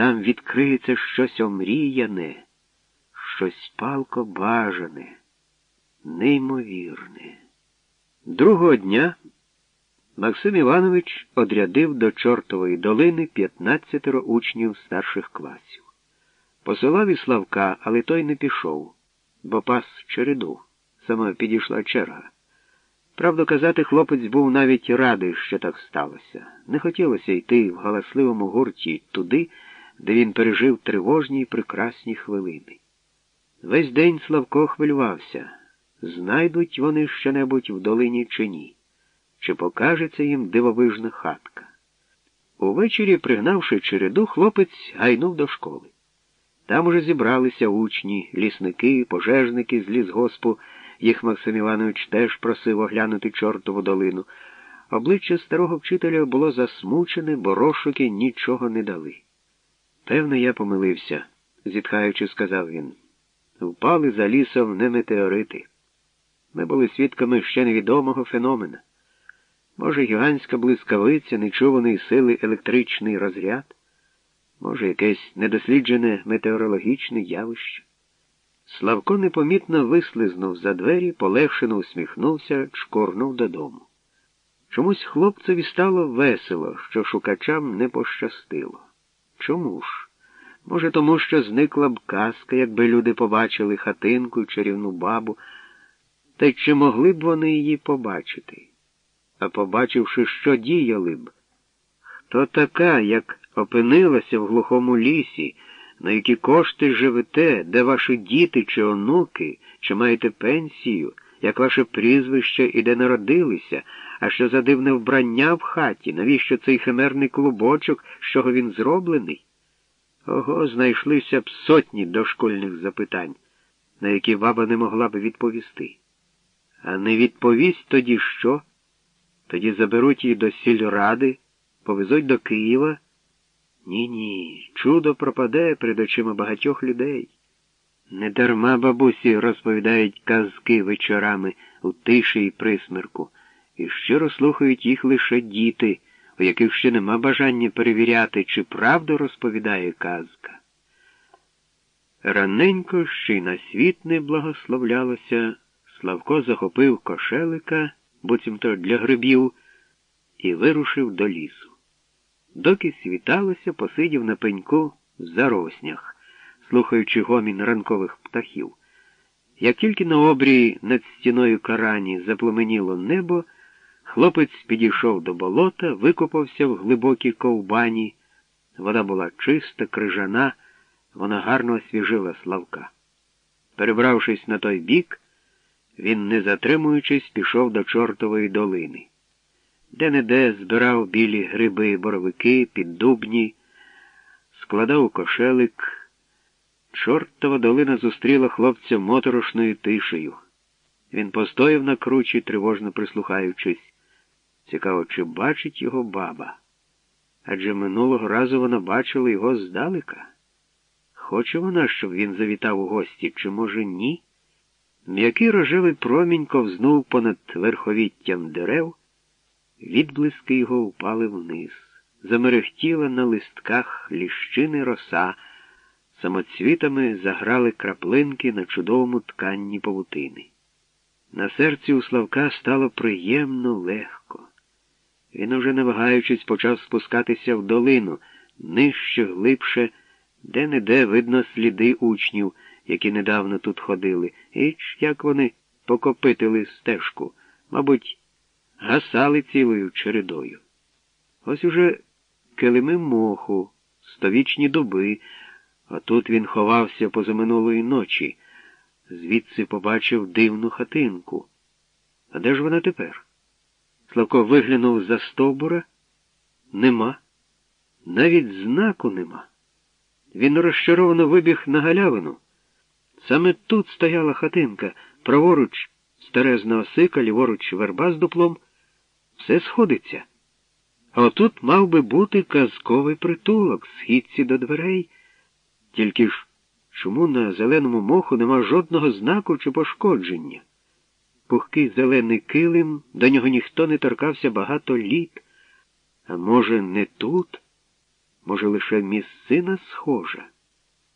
там відкриється щось омріяне, щось палко бажане, неймовірне. Другого дня Максим Іванович одрядив до Чортової долини 15 учнів старших класів. Посилав і Славка, але той не пішов, бо пас череду. Саме підійшла черга. Правду казати, хлопець був навіть радий, що так сталося. Не хотілося йти в галасливому гурті туди, де він пережив тривожні й прекрасні хвилини. Весь день Славко хвилювався, знайдуть вони що-небудь в долині чи ні, чи покажеться їм дивовижна хатка. Увечері, пригнавши череду, хлопець гайнув до школи. Там уже зібралися учні, лісники, пожежники з лісгоспу. Їх Максим Іванович теж просив оглянути чортову долину. Обличчя старого вчителя було засмучене, бо розшуки нічого не дали. Певне, я помилився, зітхаючи, сказав він. Впали за лісом не метеорити. Ми були свідками ще невідомого феномена. Може, гігантська блискавиця, нечуваної сили електричний розряд, може, якесь недосліджене метеорологічне явище. Славко непомітно вислизнув за двері, полегшено усміхнувся, чкорнув додому. Чомусь хлопцеві стало весело, що шукачам не пощастило. Чому ж? Може, тому що зникла б казка, якби люди побачили хатинку, чарівну бабу, та й чи могли б вони її побачити? А побачивши, що діяли б? Хто така, як опинилася в глухому лісі? на які кошти живете, де ваші діти чи онуки, чи маєте пенсію, як ваше прізвище і де народилися, а що за дивне вбрання в хаті, навіщо цей химерний клубочок, з чого він зроблений? Ого, знайшлися б сотні дошкольних запитань, на які баба не могла б відповісти. А не відповість тоді що? Тоді заберуть її до сільради, повезуть до Києва. Ні, ні, чудо пропаде перед очима багатьох людей. Недарма бабусі розповідають казки вечорами у тиші і присмірку, і щиро слухають їх лише діти, у яких ще нема бажання перевіряти, чи правду розповідає казка. Раненько ще й на світ не благословлялося, Славко захопив кошелика, буцімто для грибів, і вирушив до лісу. Доки світалося, посидів на пеньку в зароснях, слухаючи гомін ранкових птахів. Як тільки на обрії над стіною карані запломеніло небо, хлопець підійшов до болота, викопався в глибокій ковбані. Вода була чиста, крижана, вона гарно освіжила Славка. Перебравшись на той бік, він, не затримуючись, пішов до чортової долини де-не-де збирав білі гриби, боровики, піддубні, складав кошелик. Чортова долина зустріла хлопця моторошною тишею. Він постояв на кручі, тривожно прислухаючись. Цікаво, чи бачить його баба. Адже минулого разу вона бачила його здалека. Хоче вона, щоб він завітав у гості, чи, може, ні? М'який рожевий промінь ковзнув понад верховіттям дерев. Відблиски його впали вниз, замерехтіла на листках ліщини роса, самоцвітами заграли краплинки на чудовому тканні павутини. На серці у Славка стало приємно легко. Він, уже не вагаючись, почав спускатися в долину, нижче, глибше, де-не-де видно сліди учнів, які недавно тут ходили, і як вони покопитили стежку, мабуть, гасали цілою чередою. Ось уже килими моху, сtovічні дуби, а тут він ховався позаминулої ночі, звідси побачив дивну хатинку. А де ж вона тепер? Славко виглянув за стовбура. Нема. Навіть знаку нема. Він розчаровано вибіг на галявину. Саме тут стояла хатинка, праворуч старезна осика, ліворуч верба з дуплом. Все сходиться. А отут мав би бути казковий притулок, східці до дверей. Тільки ж чому на зеленому моху нема жодного знаку чи пошкодження? Пухкий зелений килим, до нього ніхто не торкався багато літ. А може, не тут? Може, лише місцина схожа?